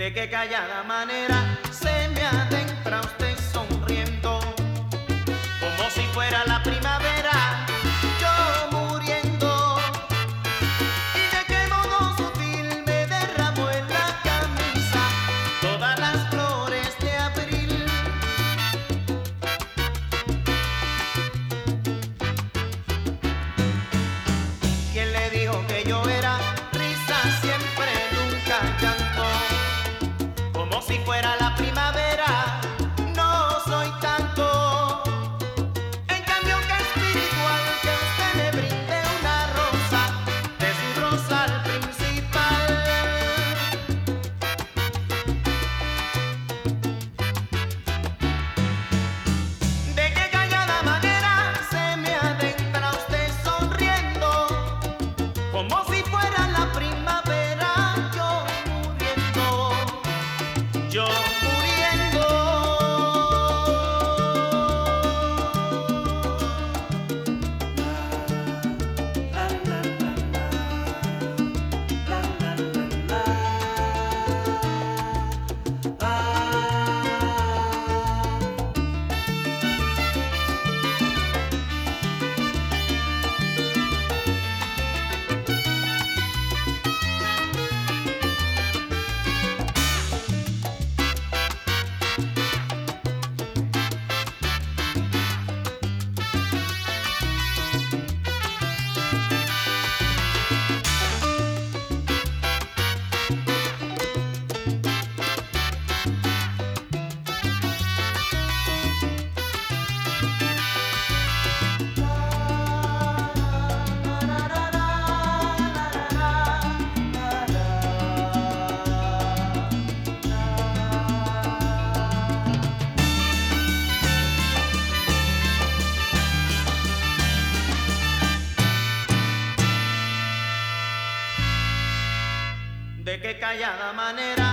de qué callada manera se me adentra usted sonriendo, como si fuera la qué callada manera.